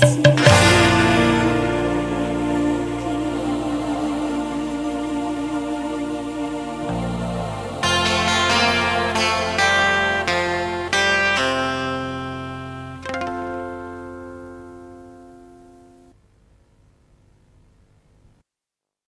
Beats.